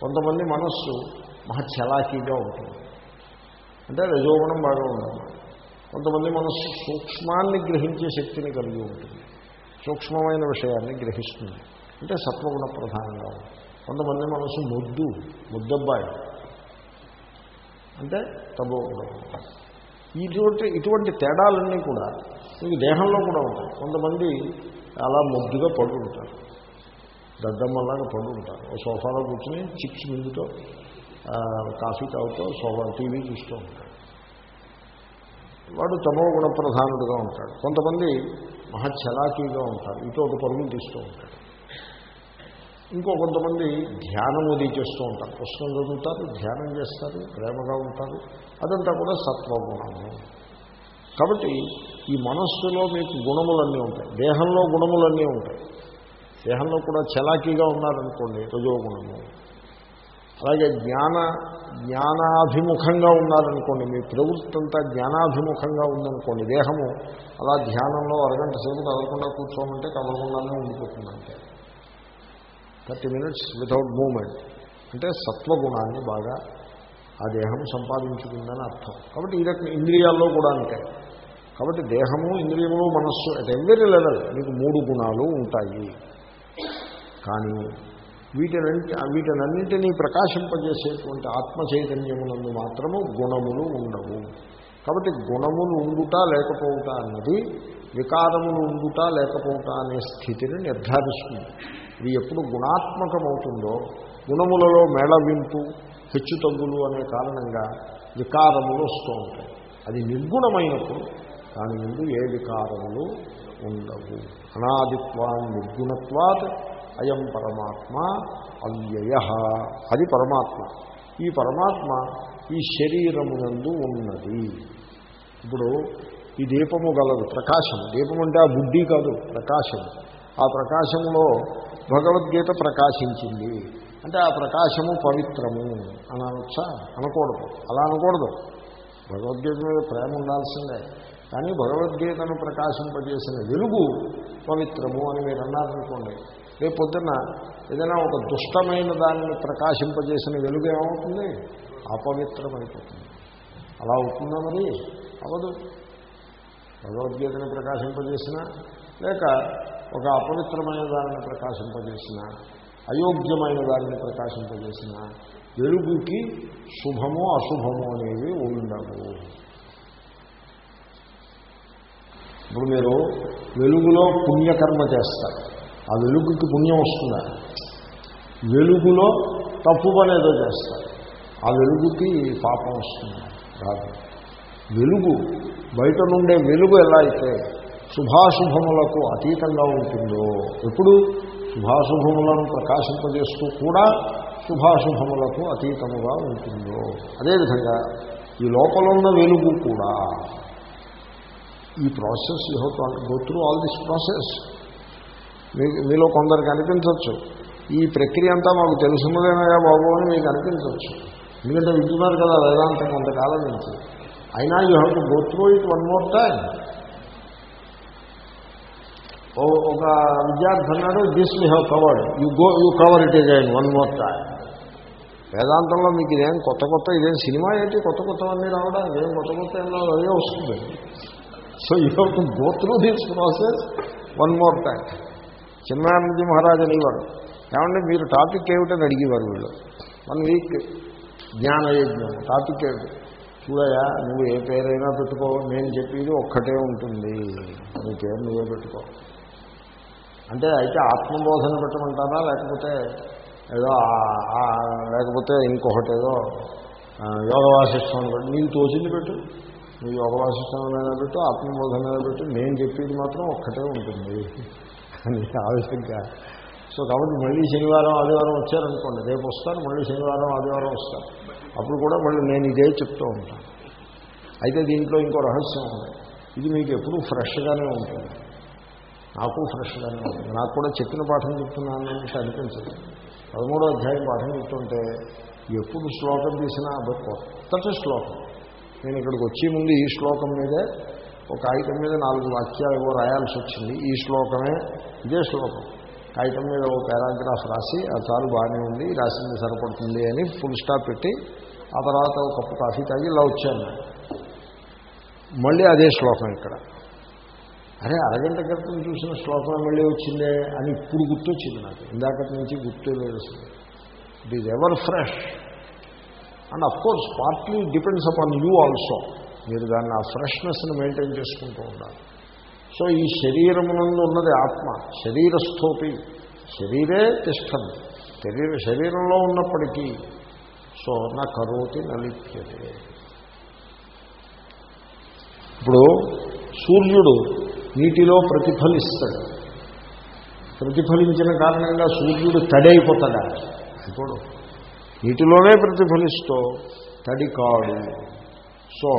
కొంతమంది మనస్సు మహా చలాకీగా ఉంటుంది. అంటే రజోగుణం బాగా ఉంటుంది కొంతమంది మనస్సు సూక్ష్మాన్ని గ్రహించే శక్తిని కలిగి ఉంటుంది. సూక్ష్మమైన విషయాన్ని గ్రహిస్తుంది. అంటే సత్వగుణ ప్రధానంగా కొంతమంది మనసు ముద్దు ముద్దబ్బాయి. అంటే తబోగుణం ఇటువంటి ఇటువంటి తేడాలన్నీ కూడా మీకు దేహంలో కూడా ఉంటాయి. కొంతమంది అలా ముద్దుగా పడు ఉంటారు దద్దమ్మలాగా పడు ఓ సోఫాలో కూర్చొని చిప్స్ ముందుతో కాఫీ తాగుతూ సోమవారం టీవీ చూస్తూ ఉంటాడు. వాడు తమో గుణ ప్రధానుడుగా ఉంటాడు. కొంతమంది మహా చలాకీగా ఉంటారు. ఇటు ఒక పరుగులు తీస్తూ ఉంటాడు. ఇంకో కొంతమంది ధ్యానం అది చేస్తూ ఉంటారు. పుస్తకం చదువుతారు ధ్యానం చేస్తారు ప్రేమగా ఉంటారు. అదంతా కూడా సత్వగుణము. కాబట్టి ఈ మనస్సులో మీకు గుణములన్నీ ఉంటాయి. దేహంలో గుణములన్నీ ఉంటాయి. దేహంలో కూడా చలాకీగా ఉన్నారనుకోండి రజోగుణము. అలాగే జ్ఞాన జ్ఞానాభిముఖంగా ఉన్నారనుకోండి మీ ప్రవృత్తి అంతా జ్ఞానాభిముఖంగా ఉందనుకోండి దేహము అలా ధ్యానంలో అరగంట సేపు కదలకుండా కూర్చోమంటే కదలకుండానే ఉండిపోతుందంటే థర్టీ మినిట్స్ వితౌట్ మూమెంట్ అంటే సత్వగుణాన్ని బాగా ఆ దేహం సంపాదించుకుందని అర్థం. కాబట్టి ఈ రకం ఇంద్రియాల్లో కూడా అంతే. కాబట్టి దేహము ఇంద్రియములు మనస్సు అట్ ఎవరీ లెవెల్ మీకు మూడు గుణాలు ఉంటాయి. కానీ వీటినంటి వీటినన్నింటినీ ప్రకాశింపజేసేటువంటి ఆత్మ చైతన్యమునందు మాత్రము గుణములు ఉండవు. కాబట్టి గుణములు ఉండుట లేకపోవుట అన్నది వికారములు ఉండుట లేకపోవుట అనే స్థితిని నిర్ధారిస్తుంది. ఇది ఎప్పుడు గుణాత్మకమవుతుందో గుణములలో మేళవింపు హెచ్చుతగ్గులు అనే కారణంగా వికారములు వస్తూ ఉంటాయి. అది నిర్గుణమైనప్పుడు దాని ముందు ఏ వికారములు ఉండవు. అనాదిత్వా నిర్గుణత్వాత్ అయం పరమాత్మ అవ్యయ. అది పరమాత్మ. ఈ పరమాత్మ ఈ శరీరమునందు ఉన్నది. ఇప్పుడు ఈ దీపము గలదు ప్రకాశం దీపం అంటే ఆ బుద్ధి కాదు ప్రకాశం ఆ ప్రకాశంలో భగవద్గీత ప్రకాశించింది. అంటే ఆ ప్రకాశము పవిత్రము అని అనొచ్చా? అనకూడదు. అలా అనకూడదు. భగవద్గీత మీద ప్రేమ ఉండాల్సిందే. కానీ భగవద్గీతను ప్రకాశింపజేసిన వెలుగు పవిత్రము అని మీరు అన్నారనుకోండి రేపు పొద్దున్న ఏదైనా ఒక దుష్టమైన దానిని ప్రకాశింపజేసిన వెలుగు ఏమవుతుంది? అపవిత్రమైపోతుంది. అలా అవుతుందా మరి? అవదు భగవద్గీతని ప్రకాశింపజేసిన లేక ఒక అపవిత్రమైన దానిని ప్రకాశింపజేసిన అయోగ్యమైన దానిని ప్రకాశింపజేసిన వెలుగుకి శుభము అశుభము అనేవి ఉండవు. ఇప్పుడు మీరు వెలుగులో పుణ్యకర్మ చేస్తారు. ఆ వెలుగుకి పుణ్యం వస్తుందా. వెలుగులో తప్పు పని ఏదో చేస్తారు. ఆ వెలుగుకి పాపం వస్తుంది. రాదు. వెలుగు బయట నుండే వెలుగు ఎలా అయితే శుభాశుభములకు అతీతంగా ఉంటుందో ఎప్పుడు? శుభాశుభములను ప్రకాశింపజేస్తూ కూడా శుభాశుభములకు అతీతముగా ఉంటుందో. అదేవిధంగా ఈ లోపల ఉన్న వెలుగు కూడా ఈ process you have to go through all this process. మీలో కొందరికి అనిపించవచ్చు ఈ ప్రక్రియ అంతా మాకు తెలుసున్నదేనయా బాబు అని మీకు అనిపించవచ్చు ఎందుకంటే వింటున్నారు కదా వేదాంతం కొంతకాలం నుంచి. అయినా you have to go through it one more time ఒక విద్యార్థి అన్నాడు this we have covered you go you cover it again one more time వేదాంతంలో మీకు ఇదేం కొత్త కొత్త ఇదేం సినిమా ఏంటి? కొత్త కొత్తవన్నీ రావడం ఇదేం కొత్త కొత్త ఏం రావడం? అదే వస్తుంది. So you have to go through this process one more time Chinnanandaji Maharaj అనేవారు ఏమంటే మీరు టాపిక్ ఏమిటని అడిగేవారు వీళ్ళు. వన్ వీక్ జ్ఞానయజ్ఞం టాపిక్ ఏమిటి? చూడయా నువ్వు ఏ పేరైనా పెట్టుకో నేను చెప్పేది ఒక్కటే ఉంటుంది. నీ పేరు నువ్వే పెట్టుకో. అంటే అయితే ఆత్మబోధన పెట్టమంటారా? లేకపోతే ఏదో లేకపోతే ఇంకొకటి ఏదో యోగవాసిష్టం పెట్టు. నీకు తోచింది పెట్టు. నువ్వు యోగవాసిష్టమైనా అనేది పెట్టు ఆత్మబోధన అనేది పెట్టు. నేను చెప్పేది మాత్రం ఒక్కటే ఉంటుంది. అని ఆ విధంగా సో కాబట్టి మళ్ళీ శనివారం ఆదివారం వచ్చారనుకోండి రేపు వస్తారు మళ్ళీ శనివారం ఆదివారం వస్తారు. అప్పుడు కూడా మళ్ళీ నేను ఇదే చెప్తూ ఉంటాను. అయితే దీంట్లో ఇంకో రహస్యం ఉంది. ఇది మీకు ఎప్పుడూ ఫ్రెష్గానే ఉంటుంది. నాకు ఫ్రెష్గానే ఉంటుంది. నాకు కూడా చెప్పిన పాఠం చెప్తున్నాను అనేసి అనిపించదు. పదమూడో అధ్యాయం పాఠం చెప్తుంటే ఎప్పుడు శ్లోకం తీసినా అది కొత్తటి శ్లోకం. నేను ఇక్కడికి వచ్చే ముందు ఈ శ్లోకం మీదే ఒక కాగితం మీద నాలుగు వాక్యాలు ఏవో రాయాల్సి వచ్చింది. ఈ శ్లోకమే ఇదే శ్లోకం. కాగితం మీద ఓ పారాగ్రాఫ్ రాసి ఆ చాలు బాగానే ఉంది రాసింది సరిపడుతుంది అని ఫుల్ స్టాప్ పెట్టి ఆ తర్వాత ఒక కప్పు కాఫీ తాగి ఇలా వచ్చాను మళ్ళీ అదే శ్లోకం ఇక్కడ. అరే అరగంట క్రితం చూసిన శ్లోకం మళ్ళీ వచ్చిందే అని ఇప్పుడు గుర్తొచ్చింది నాకు. ఇందాకటి నుంచి గుర్తు లేదు it is ever fresh and of course partly depends upon you also మీరు దాన్ని ఆ ఫ్రెష్నెస్ని మెయింటైన్ చేసుకుంటూ ఉండాలి. సో ఈ శరీరమునందు ఉన్నది ఆత్మ శరీరస్థోపి శరీరే తిష్టం శరీర శరీరంలో ఉన్నప్పటికీ సో నా కరోతి నలిప్యతే. ఇప్పుడు సూర్యుడు నీటిలో ప్రతిఫలిస్తాడు. ప్రతిఫలించిన కారణంగా సూర్యుడు తడైపోతాడా? ఇప్పుడు నీటిలోనే ప్రతిఫలిస్తూ తడి కాడు. సో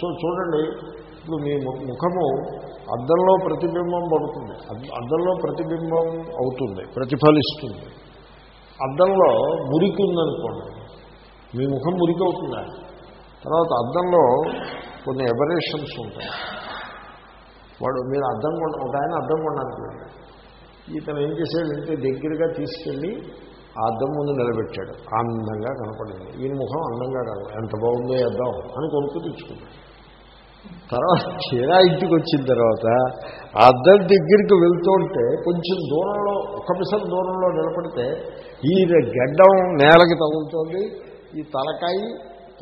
సో చూడండి ఇప్పుడు మీ ము- ముఖము అద్దంలో ప్రతిబింబం పడుతుంది. అద్దంలో ప్రతిబింబం అవుతుంది ప్రతిఫలిస్తుంది. అద్దంలో మురికి ఉందనుకోండి మీ ముఖం మురికి అవుతుందా తర్వాత అద్దంలో కొన్ని ఎబరేషన్స్ ఉంటాయి. వాడు మీరు అద్దం కొండ ఒక ఆయన అద్దం కొనడానికి ఇతను ఏం చేశాడంటే దగ్గరగా తీసుకెళ్ళి ఆ అద్దం ముందు నిలబెట్టాడు. ఆనందంగా కనపడింది. ఈయన ముఖం అందంగా కాదు. ఎంత బాగుందో అద్దం అని కొనుక్కు తెచ్చుకున్నాడు. తర్వాత చీరా ఇంటికి వచ్చిన తర్వాత ఆ అద్దం దగ్గరికి వెళ్తుంటే కొంచెం దూరంలో ఒక మిసం దూరంలో నిలబడితే ఈ గడ్డం నేలకి తగులుతోంది. ఈ తలకాయ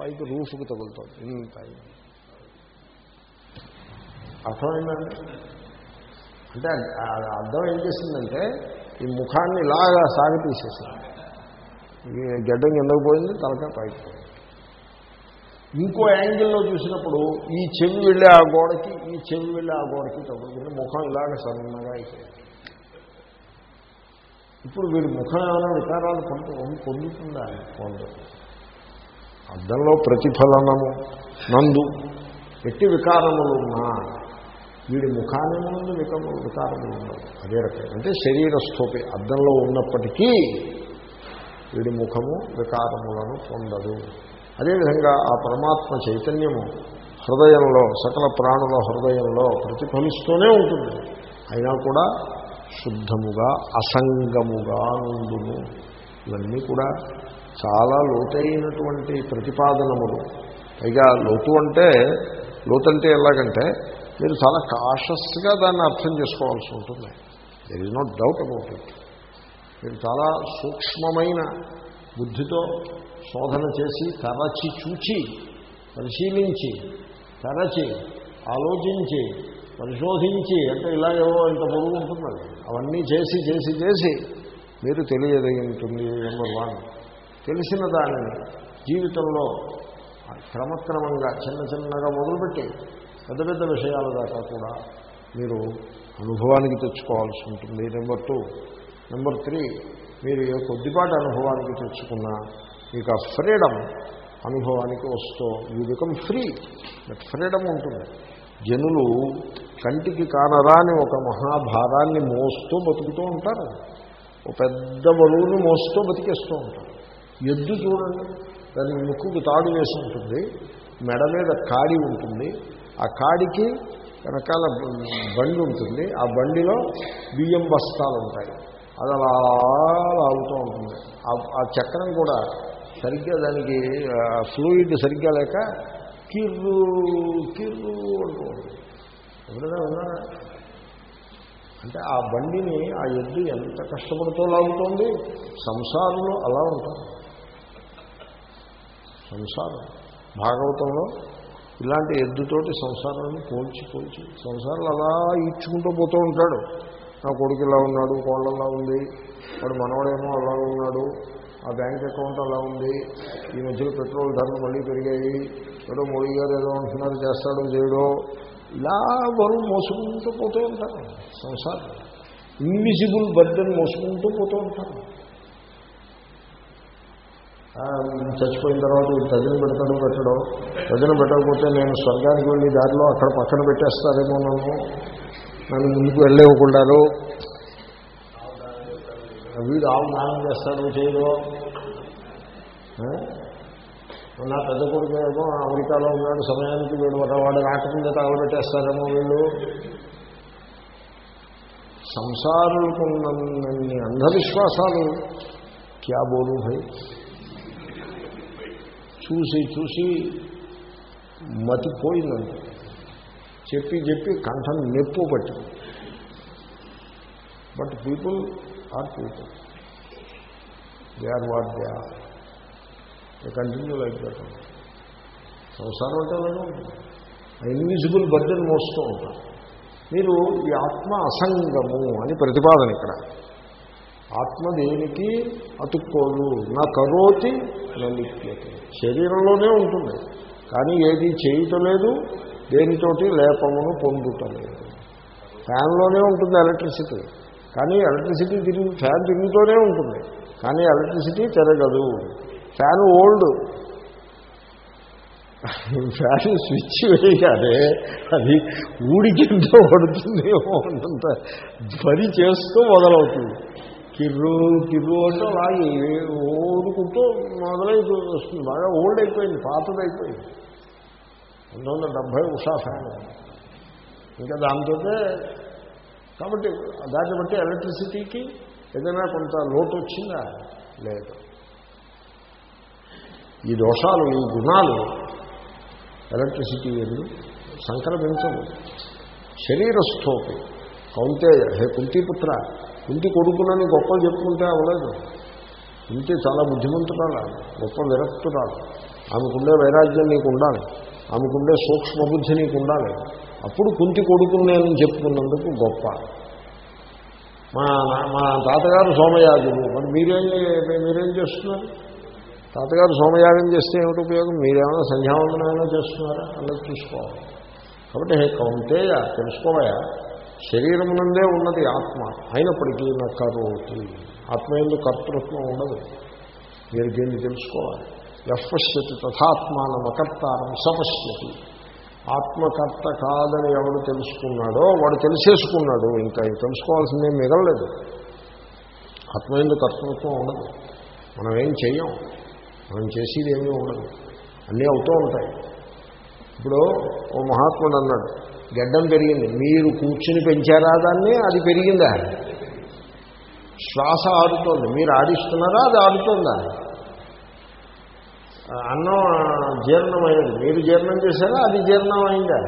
పైకి రూఫ్కి తగులుతోంది. ఇంత అర్థమైందండి? అంటే అర్థం ఏం చేసిందంటే ఈ ముఖాన్ని ఇలాగా సాగ తీసేసింది గడ్డం కిందకు పోయింది తలకాయ పైకి పోయింది. ఇంకో యాంగిల్లో చూసినప్పుడు ఈ చెవి వెళ్ళే ఆ గోడకి ఈ చెవి వెళ్ళే ఆ గోడకి తగ్గుతుంది ముఖం ఇలాగ సన్నగా అయిపోయింది. ఇప్పుడు వీడి ముఖం ఏమైనా వికారాలు పొందు పొందుతుందా? పొందదు అద్దంలో ప్రతిఫలనము నందు. ఎట్టి వికారములున్నా వీడి ముఖాన్ని ముందు వికము వికారములు ఉండవు అదే రకం. అంటే శరీరస్థోపి అద్దంలో ఉన్నప్పటికీ వీడి ముఖము వికారములను పొందదు. అదేవిధంగా ఆ పరమాత్మ చైతన్యము హృదయంలో సకల ప్రాణుల హృదయంలో ప్రతిఫలిస్తూనే ఉంటుంది. అయినా కూడా శుద్ధముగా అసంగముగా నుండును ఇవన్నీ కూడా చాలా లోతైనటువంటి ప్రతిపాదనములు. పైగా లోతు అంటే లోతంటే ఎలాగంటే మీరు చాలా కాషస్గా దాన్ని అర్థం చేసుకోవాల్సి ఉంటుంది. There is not doubt about it మీరు చాలా సూక్ష్మమైన బుద్ధితో శోధన చేసి తరచి చూచి పరిశీలించి తరచి ఆలోచించి పరిశోధించి అంటే ఇలాగేవో ఇంత పొరుగు ఉంటున్నది అవన్నీ చేసి చేసి చేసి మీరు తెలియదగింటుంది నెంబర్ వన్ తెలిసిన దానిని జీవితంలో క్రమక్రమంగా చిన్న చిన్నగా మొదలుపెట్టి పెద్ద పెద్ద విషయాల దాకా కూడా మీరు అనుభవానికి తెచ్చుకోవాల్సి ఉంటుంది. Number two. నెంబర్ త్రీ మీరు ఏ కొద్దిపాటి అనుభవానికి తెచ్చుకున్నా మీకు ఆ ఫ్రీడమ్ అనుభవానికి వస్తూ you become free. But freedom ఉంటుంది. జనులు కంటికి కానరాని ఒక మహాభారాన్ని మోస్తూ బతుకుతూ ఉంటారు. ఒక పెద్ద బరువుని మోస్తూ బతికేస్తూ ఉంటారు. ఎద్దు చూడండి దాని ముక్కుకు తాడు వేసి ఉంటుంది మెడ మీద కాడి ఉంటుంది ఆ కాడికి వెనకాల బండి ఉంటుంది. ఆ బండిలో బియ్యం బస్తాలు ఉంటాయి. అది అలా ఉంటుంది. ఆ- చక్రం కూడా సరిగ్గా దానికి ఫ్లూయిడ్ సరిగ్గా లేక కిర్రు కిర్రు అంటూ ఎప్పుడైనా విన్నారా? అంటే ఆ బండిని ఆ ఎద్దు ఎంత కష్టపడుతూ లాగుతోంది? సంసారంలో అలా ఉంటుంది. సంసారం. భాగవతంలో ఇలాంటి ఎద్దుతోటి సంసారాన్ని పోల్చి పోల్చి సంసారాలు అలా ఈడ్చుకుంటూ పోతూ ఉంటాడు. నా కొడుకు ఇలా ఉన్నాడు కోళ్ళలా ఉంది వాడు మనవడేమో అలా ఉన్నాడు ఆ బ్యాంక్ అకౌంట్ అలా ఉంది ఈ మధ్యలో పెట్రోల్ ధరలు మళ్ళీ పెరిగాయి ఏదో మోడీ గారు ఏదో అంటున్నారు చేస్తాడో చేయడో ఇలా బరువు మోసుకుంటూ పోతూ ఉంటారు. సంసారం ఇన్విజిబుల్ బర్డెన్ మోసుకుంటూ పోతూ ఉంటారు. చచ్చిపోయిన తర్వాత వీడు తదిన పెడతాడు పెట్టడం. తదిన పెట్టకపోతే నేను స్వర్గానికి వెళ్ళి దారిలో అక్కడ పక్కన పెట్టేస్తారేమో నన్ను. నన్ను ముందుకు వెళ్ళేవ్వకుండారు వీడు ఆవు దానం చేస్తాడు చేయడు. నా పెద్ద కొడుకు ఏమో అమెరికాలో ఉన్నాడు సమయానికి వీడు వాడు రాకముందే తగలబెట్టేస్తారేమో వీళ్ళు. సంసారులకు నన్ను అంధవిశ్వాసాలు క్యా బోలు భయ్? చూసి చూసి మతిపోయిందండి చెప్పి చెప్పి కంఠం నెప్పు పట్టి but people are people they are what they are they continue like that సంసారం అంటే అలాగే ఉంటుంది. ఇన్విజిబుల్ బర్డెన్ మోస్తూ ఉంటారు. మీరు ఈ ఆత్మ అసంగము అని ప్రతిపాదన ఇక్కడ. ఆత్మ దేనికి అతుక్కోదు నా కరోతి నలిప్యతే శరీరంలోనే ఉంటుంది. కానీ ఏది చేయటలేదు దేనితోటి లేపమును పొందుటలేదు. ఫ్యాన్లోనే ఉంటుంది ఎలక్ట్రిసిటీ. కానీ ఎలక్ట్రిసిటీ తిరిగి ఫ్యాన్ తిరుగుతూనే ఉంటుంది. కానీ ఎలక్ట్రిసిటీ తిరగదు. Fan old. ఫ్యాన్ స్విచ్ వేయగానే అది ఊడికింతో పడుతుందేమో అంత పని చేస్తూ మొదలవుతుంది. కిర్రు కిర్రు అంటే అలాగే ఓడుకుంటూ మొదలైపు వస్తుంది. బాగా ఓల్డ్ అయిపోయింది పాతదైపోయింది రెండు పంతొమ్మిది వందల డెబ్భై ఉషా ఫ్యాన్ ఇంకా దాంతో కాబట్టి దాన్ని బట్టి ఎలక్ట్రిసిటీకి ఏదైనా కొంత లోటు వచ్చిందా? లేదు. ఈ దోషాలు ఈ గుణాలు ఎలక్ట్రిసిటీ ఎందు సంక్రమించవు. శరీరస్థోపి. కౌంతేయ హే కుంతిపుత్ర కుంతి కొడుకునని గొప్ప చెప్పుకుంటే అవ్వలేదు. కుంతి చాలా బుద్ధిమంతురాలు గొప్ప విరక్తురాలు. ఆమెకుండే వైరాగ్యం నీకు ఉండాలి ఆమెకుండే సూక్ష్మబుద్ధి నీకు ఉండాలి అప్పుడు కుంతి కొడుకుని నేను చెప్పుకున్నందుకు గొప్ప. మా మా తాతగారు సోమయాజులు. మరి మీరేం మీరేం చేస్తున్నారు? తాతగారు సోమయాగం చేస్తే ఏమిటి ఉపయోగం? మీరేమైనా సంధ్యావందనమైనా చేస్తున్నారా? అన్నది చూసుకోవాలి. కాబట్టి హే కౌంటేయ తెలుసుకోవాయా శరీరమునందే ఉన్నది ఆత్మ. అయినప్పటికీ నా కరోతి ఆత్మ ఎందు కర్తృత్వం ఉండదు. మీరు దీన్ని తెలుసుకోవాలి. ఎఫ్పశ్యతి తథాత్మానం అకర్తారం సపశ్యతి. ఆత్మకర్త కాదని ఎవడు తెలుసుకున్నాడో వాడు తెలిసేసుకున్నాడు. ఇంకా తెలుసుకోవాల్సిందేం మిగలలేదు. ఆత్మ ఎందు కర్తృత్వం ఉండదు. మనం ఏం చెయ్యం? మనం చేసేది ఏమీ ఉండదు. అన్నీ అవుతూ ఉంటాయి. ఇప్పుడు ఓ మహాత్ముడు అన్నాడు గడ్డం పెరిగింది. మీరు కూర్చుని పెంచారా దాన్ని? అది పెరిగిందా? శ్వాస ఆడుతోంది మీరు ఆడిస్తున్నారా? అది ఆడుతోందా అన్నం జీర్ణమైనది. మీరు జీర్ణం చేశారా? అది జీర్ణం అయిందా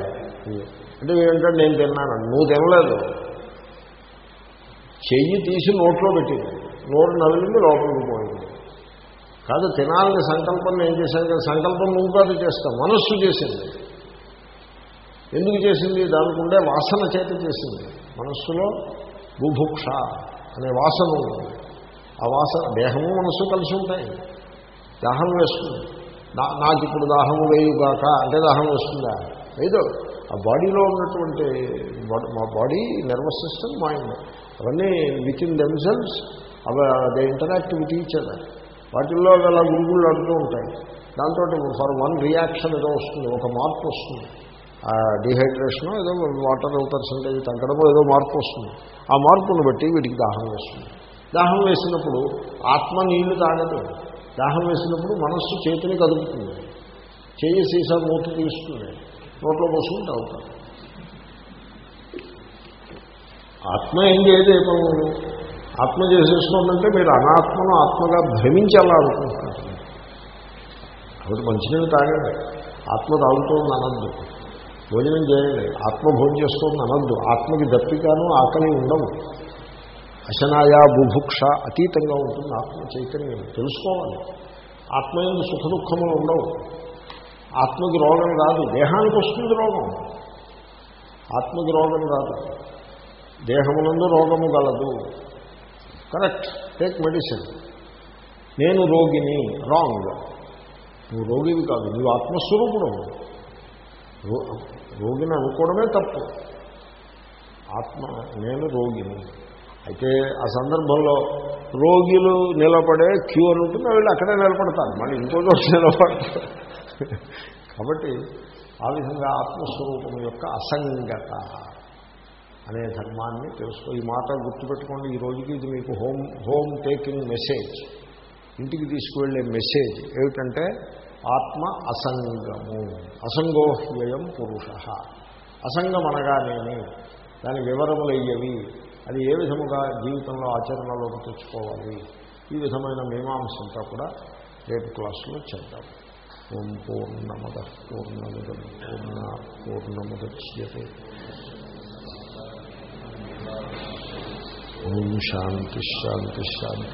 అంటే ఏంటంటే నేను తిన్నాను. నువ్వు తినలేదు. చెయ్యి తీసి నోట్లో పెట్టింది నోరు నవ్వింది లోపలికి పోయింది. కాదు తినాలని సంకల్పం నేను చేశాను కదా. సంకల్పం నువ్వు కాదు చేస్తావు మనస్సు చేసింది. ఎందుకు చేసింది? దానికి ఉండే వాసన చేత చేసింది. మనస్సులో బుభుక్ష అనే వాసన ఉంది. ఆ వాసన దేహము మనస్సు కలిసి ఉంటాయి. దాహం వేస్తుంది. నా- నాకు ఇప్పుడు దాహము వేయుగాక అంటే దాహం వస్తుందా? లేదు. ఆ బాడీలో ఉన్నటువంటి మా బాడీ నర్వస్ సిస్టమ్ మైండ్ అవన్నీ విత్ ఇన్ దెమ్సెల్స్ అవి they interact with each other వాటిల్లో అలా గురుగుళ్ళు అడుతూ ఉంటాయి. దాంతో ఫర్ వన్ రియాక్షన్ ఏదో వస్తుంది ఒక మార్పు వస్తుంది. డిహైడ్రేషను ఏదో వాటర్ పర్సంటేజ్ తగ్గడమో ఏదో మార్పు వస్తుంది. ఆ మార్పును బట్టి వీటికి దాహం వేస్తుంది. దాహం వేసినప్పుడు ఆత్మ నీళ్ళు తాగదు. దాహం వేసినప్పుడు మనస్సు చేతిని కదుపుతుంది. చేయి సీసా మూత తీస్తుంది. నోట్లో పోసుకుని తాగుతారు ఆత్మ ఏం చేయదు ఏ ఆత్మ చేసేసుకోందంటే మీరు అనాత్మను ఆత్మగా భ్రమించాలా అనుకుంటున్నారు కాబట్టి మంచినీళ్ళు తాగండి. ఆత్మ తాగుతోంది అనద్దు. భోజనం చేయండి. ఆత్మ భోజనం అనద్దు. ఆత్మకి దప్పికాను ఆకలి ఉండవు. అశనాయా బుభుక్ష అతీతంగా ఉంటుంది ఆత్మ చైతన్యం. తెలుసుకోవాలి. ఆత్మ ఎందుకు సుఖ దుఃఖములు ఉండవు. ఆత్మకి రోగం రాదు. దేహానికి వస్తుంది రోగం. ఆత్మకి రోగం రాదు. దేహమునందు రోగము గలదు కరెక్ట్. Take medicine. నేను రోగిని. రాంగ్. నువ్వు రోగివి కాదు. నువ్వు ఆత్మస్వరూపుడు రోగిని అనుకోవడమే తప్పు. ఆత్మ నేను రోగిని. అయితే ఆ సందర్భంలో రోగిలు నిలబడే క్యూ అని ఉంటుంది వీళ్ళు అక్కడే నిలబడతారు. మళ్ళీ ఇంకో చోట నిలబడతారు. కాబట్టి ఆ విధంగా ఆత్మస్వరూపం యొక్క అసంగత అనే ధర్మాన్ని తెలుసుకో ఈ మాట గుర్తుపెట్టుకోండి. ఈ రోజుకి ఇది మీకు హోమ్ హోమ్ టేకింగ్ మెసేజ్. ఇంటికి తీసుకువెళ్ళే మెసేజ్ ఏమిటంటే ఆత్మ అసంగము. అసంగోహ్యయం పురుష. అసంగం అనగానేమి? దాని వివరములయ్యవి. అది ఏ విధముగా జీవితంలో ఆచరణలోకి తెచ్చుకోవాలి? ఈ విధమైన మీమాంసంతా కూడా రేపు క్లాసులో చేద్దాం. ఓం పూర్ణమద పూర్ణముదం పూర్ణ పూర్ణముద్యతే. ఓం శాంతి శాంతి శాంతి.